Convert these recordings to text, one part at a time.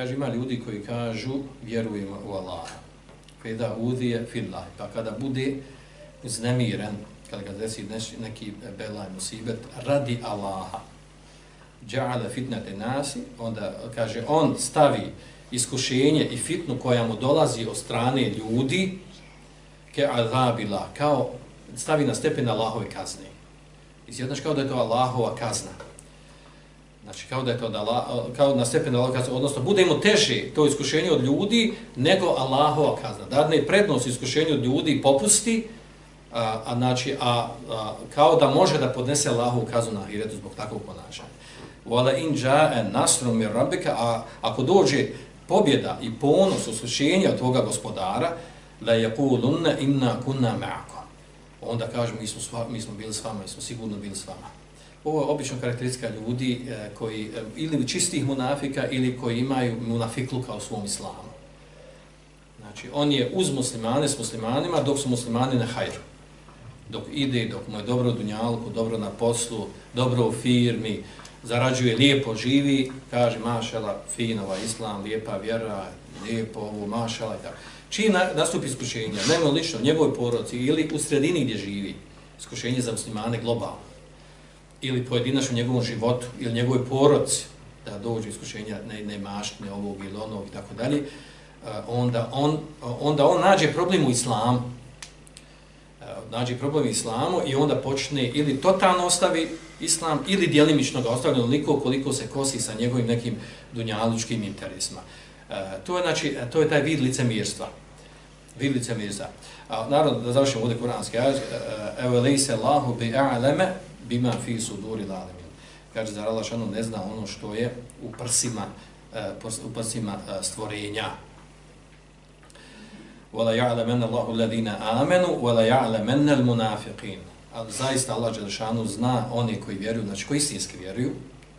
Kaže, ima ljudi koji kažu, vjerujemo u Allaha. Feda udije fillah, pa kada bude uznemiren, kada ga desi neki belaj musibet, radi Allaha, dža'ala fitnate nasi, onda kaže, on stavi iskušenje i fitnu koja mu dolazi od strane ljudi, ke azabila, kao stavi na stepen Allahove kazne. Izjednaš kao da je to Allahova kazna. Znači, kao da je to da kao na stepen Allahova kazna, odnosno, bude mu teže to iskušenje od ljudi nego Allahova kazna. Dadne prednost iskušenju od ljudi popusti, a, a, znači, a, a, kao da može da podnese Allahovu kaznu na hiretu zbog takvog ponašanja. Wala in ja'a nasrun min rabbika, a ako dođe pobjeda i ponos uslušenja od tvoga gospodara, la yaqulunna inna kunna ma'akum. Onda kaže mi smo sva, mi smo bili s vama, mi smo sigurno bili s vama. Ovo je obično karakteristika ljudi eh, koji eh, ili čistih munafika ili koji imaju munafiklu kao svom islamu. Znači, on je uz muslimane s muslimanima dok su muslimani na hajru. Dok ide, dok mu je dobro u dunjalku, dobro na poslu, dobro u firmi, zarađuje, lijepo živi, kaže mašala, finova islam, lijepa vjera, lijepo ovo, mašala i tako. Čiji nastupi iskušenja, nema lično, njegovoj porodci ili u sredini gdje živi, iskušenje za muslimane globalno, ili pojedinačno njegovom životu, ili njegove poroci da dođe iskušenja ne, ne maštne ovog ili onog i tako dalje, eh, onda on, eh, onda on nađe problem u islamu, eh, nađe problem u islamu i onda počne ili totalno ostavi islam ili djelimično ga ostavi onoliko koliko se kosi sa njegovim nekim dunjalučkim interesima. To je znači to je taj vid licemirstva. Vid licemirstva. A naravno da završimo ovdje kuranski ajet, evo lejse Allahu bi a'lama bima fi suduri lalimin. Kaže da Allah šano ne zna ono što je u prsima e, u prsima e, stvorenja. Wala ya'lamanna Allahu alladhina amanu wala ya'lamanna al-munafiqin ali zaista Allah Đelešanu zna one koji vjeruju, znači koji istinski vjeruju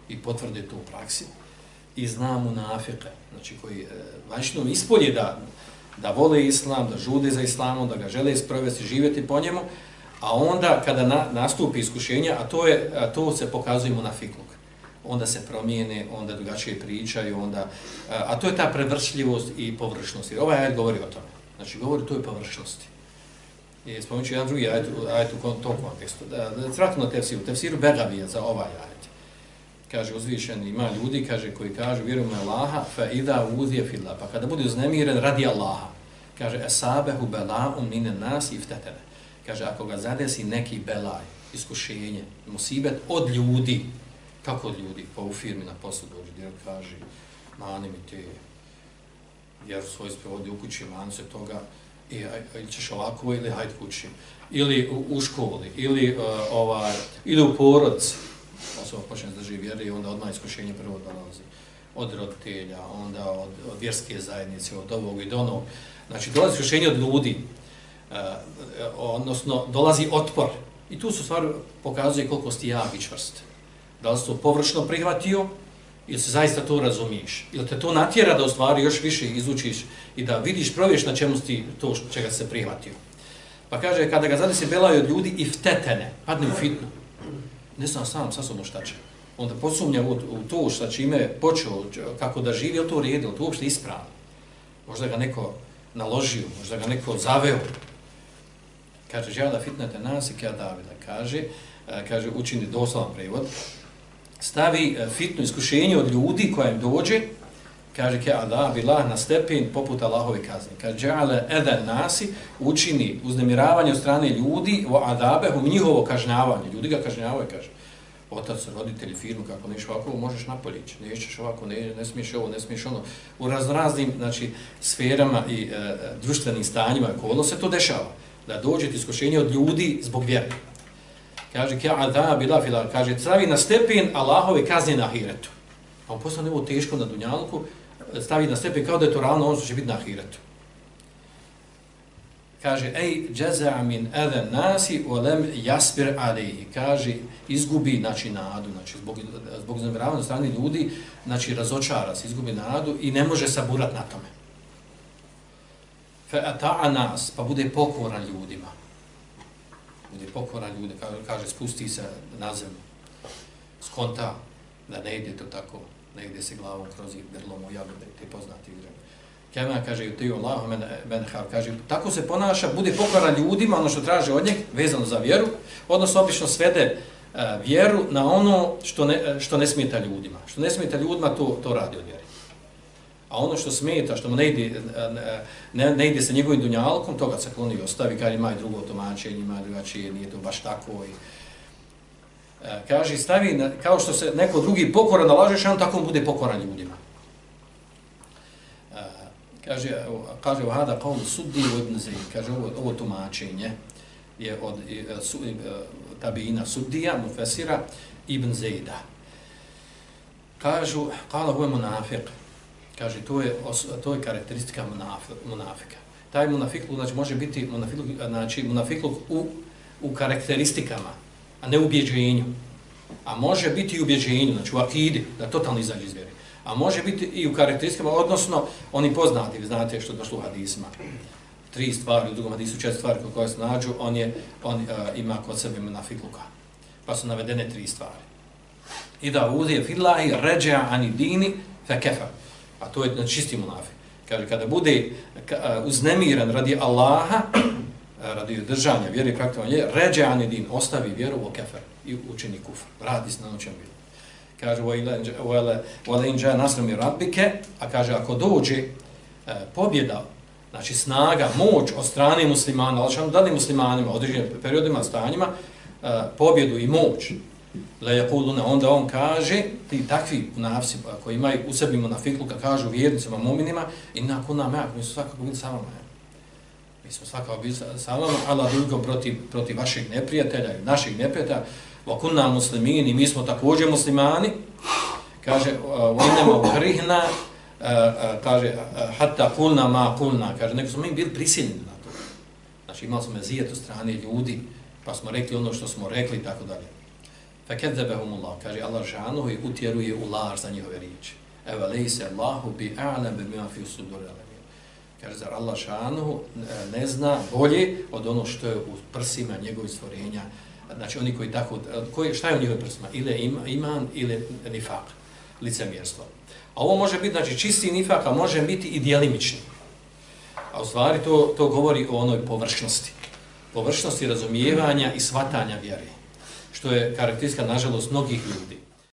i potvrde to u praksi i zna munafike, znači koji e, vanjšnom ispolje da, da vole islam, da žude za islamom, da ga žele isprovesti, živjeti po njemu, a onda kada na, nastupi iskušenja, a to, je, a to se pokazuje mu na fikluk, onda se promijene, onda drugačije pričaju, onda, a to je ta prevršljivost i površnost. Jer ovaj ajet govori o tome. Znači, govori o toj površnosti. I spomenut ću jedan drugi ajet, ajet u tom kontekstu. Da, da vratimo tefsiru. Tefsiru Begavija za ovaj ajet. Kaže uzvišeni, ima ljudi, kaže, koji kažu, vjerujemo Allaha, fa ida uzije fila. Pa kada bude uznemiren, radi Allaha. Kaže, esabehu bela'um mine nas iftetene. Kaže, ako ga zadesi neki belaj, iskušenje, musibet od ljudi, kako od ljudi, pa u firmi na poslu dođe, gdje kaže, mani mi te, jer svoj sprovodi u kući, mani se toga, e, i ili ćeš ovako ili hajde kući. Ili u, u školi ili uh, ovaj ili u porodci osoba počne da živi vjeri onda odmah iskušenje prvo dolazi. Od roditelja onda od, od vjerske zajednice od ovog i do onog. Znači dolazi iskušenje od ljudi. Eh, eh, odnosno dolazi otpor i tu su stvari pokazuje koliko si jak i čvrst da li si to površno prihvatio ili se zaista to razumiješ, ili te to natjera da u stvari još više izučiš i da vidiš, provješ na čemu si to čega se prihvatio. Pa kaže, kada ga zadesi belaju od ljudi i vtetene, padne u fitnu, ne znam sam sa sobom šta će. Onda posumnja u, u to šta čime počeo, kako da živi, je to uredio, to uopšte ispravno. Možda ga neko naložio, možda ga neko zaveo. Kaže, žela fitnete nasike i Davida kaže, e, kaže, učini doslovan prevod, stavi e, fitno iskušenje od ljudi koja im dođe, kaže ke Adabila na stepen poput Allahove kazne. Kaže ja'ala adan nasi učini uznemiravanje od strane ljudi wa adabehum njihovo kažnjavanje. Ljudi ga kažnjavaju, kaže. Otac, roditelji, firmu, kako neš ovako, možeš napoljići. Nešćeš ovako, ne, ne smiješ ovo, ne smiješ ono. U raznoraznim znači, sferama i e, e društvenim stanjima, ono se to dešava. Da dođe iskušenje od ljudi zbog vjere. Kaže ke ada bila fila kaže stavi na stepen Allahove kazne na ahiretu. A on posle ono ovo teško na dunjalku stavi na stepen kao da je to realno ono što će biti na ahiretu. Kaže ej jaza min eden nasi olem lam yasbir kaže izgubi znači nadu znači zbog zbog znamiravanja strane ljudi znači razočara se izgubi nadu i ne može saburat na tome fa nas pa bude pokoran ljudima bude pokoran ljudima, kaže, kaže, spusti se na zemlju, skonta da ne ide to tako, negdje se glavom kroz grlom u jagode, te poznati izrebe. Kema kaže, ti Allah, men, men har, kaže, tako se ponaša, bude pokoran ljudima, ono što traže od njeg, vezano za vjeru, odnosno obično svede e, vjeru na ono što ne, e, što ne smeta ljudima. Što ne smeta ljudima, to, to radi od vjeri. A ono što smeta, što mu ne ide, ne, ne ide sa njegovim dunjalkom, toga se kloni i ostavi, kaže, ima i drugo tomačenje, ima drugačije, nije to baš tako. I, e, kaže, stavi, kao što se neko drugi pokoran nalažeš, on tako bude pokoran ljudima. E, kaže, kaže, vada kao suddi u ibn Zaid, kaže, ovo, ovo tumačenje je od e, su, tabina suddija, mufesira, ibn Zaida. Kažu, kala huve munafiq, Kaže, to je, to je karakteristika munafika. Taj munafikluk znači, može biti munafikluk, znači, munafikluk u, u karakteristikama, a ne u ubjeđenju. A može biti i u ubjeđenju, znači u akidi, da totalno izađe iz. A može biti i u karakteristikama, odnosno, oni poznati, znate što došlo u hadisma. Tri stvari, u drugom hadisu četiri stvari koje se nađu, on, je, on uh, ima kod sebe munafikluka. Pa su navedene tri stvari. I da uzije fillahi ređa ani dini fe kefa a to je na čisti munafik. Kaže, kada bude uznemiran radi Allaha, radi držanja vjeri i praktikovanja, ređe anedin, ostavi vjeru u kefer i učini kufr, radi s nanoćem bilo. Kaže, vole inđa nasram i radbike, a kaže, ako dođe e, pobjeda, znači snaga, moć od strane muslimana, ali što dali muslimanima, određenim periodima, stanjima, e, pobjedu i moć, la yaquluna onda on kaže ti takvi nafsi koji imaju u sebi munafikluka kažu vjernicima mu'minima inna kunna ma'akum mi su svakako bili sa vama mi smo svakako bili sa vama Allah drugo protiv, protiv vaših neprijatelja i naših neprijatelja. Wa kunna muslimini mi smo također muslimani. Kaže wa inna ukrihna e, e, kaže e, hatta kulna ma kulna kaže nego smo mi bili prisiljeni na to znači imali smo mezijet od strane ljudi pa smo rekli ono što smo rekli i tako dalje. Fa kedzebehum kaže Allah žanuhu i utjeruje u laž za njihove riječi. Evo lejse Allahu bi a'lam bi mima fi sudur alamin. Kaže, zar Allah žanuhu e, ne zna bolje od ono što je u prsima njegovih stvorenja. Znači, oni koji tako, e, koji, šta je u njihovim prsima? Ili ima, iman, ili nifak, licemjerstvo. A ovo može biti, znači, čisti nifak, a može biti i dijelimični. A u stvari to, to govori o onoj površnosti. Površnosti razumijevanja i svatanja vjere što je karakteristika, nažalost, mnogih ljudi.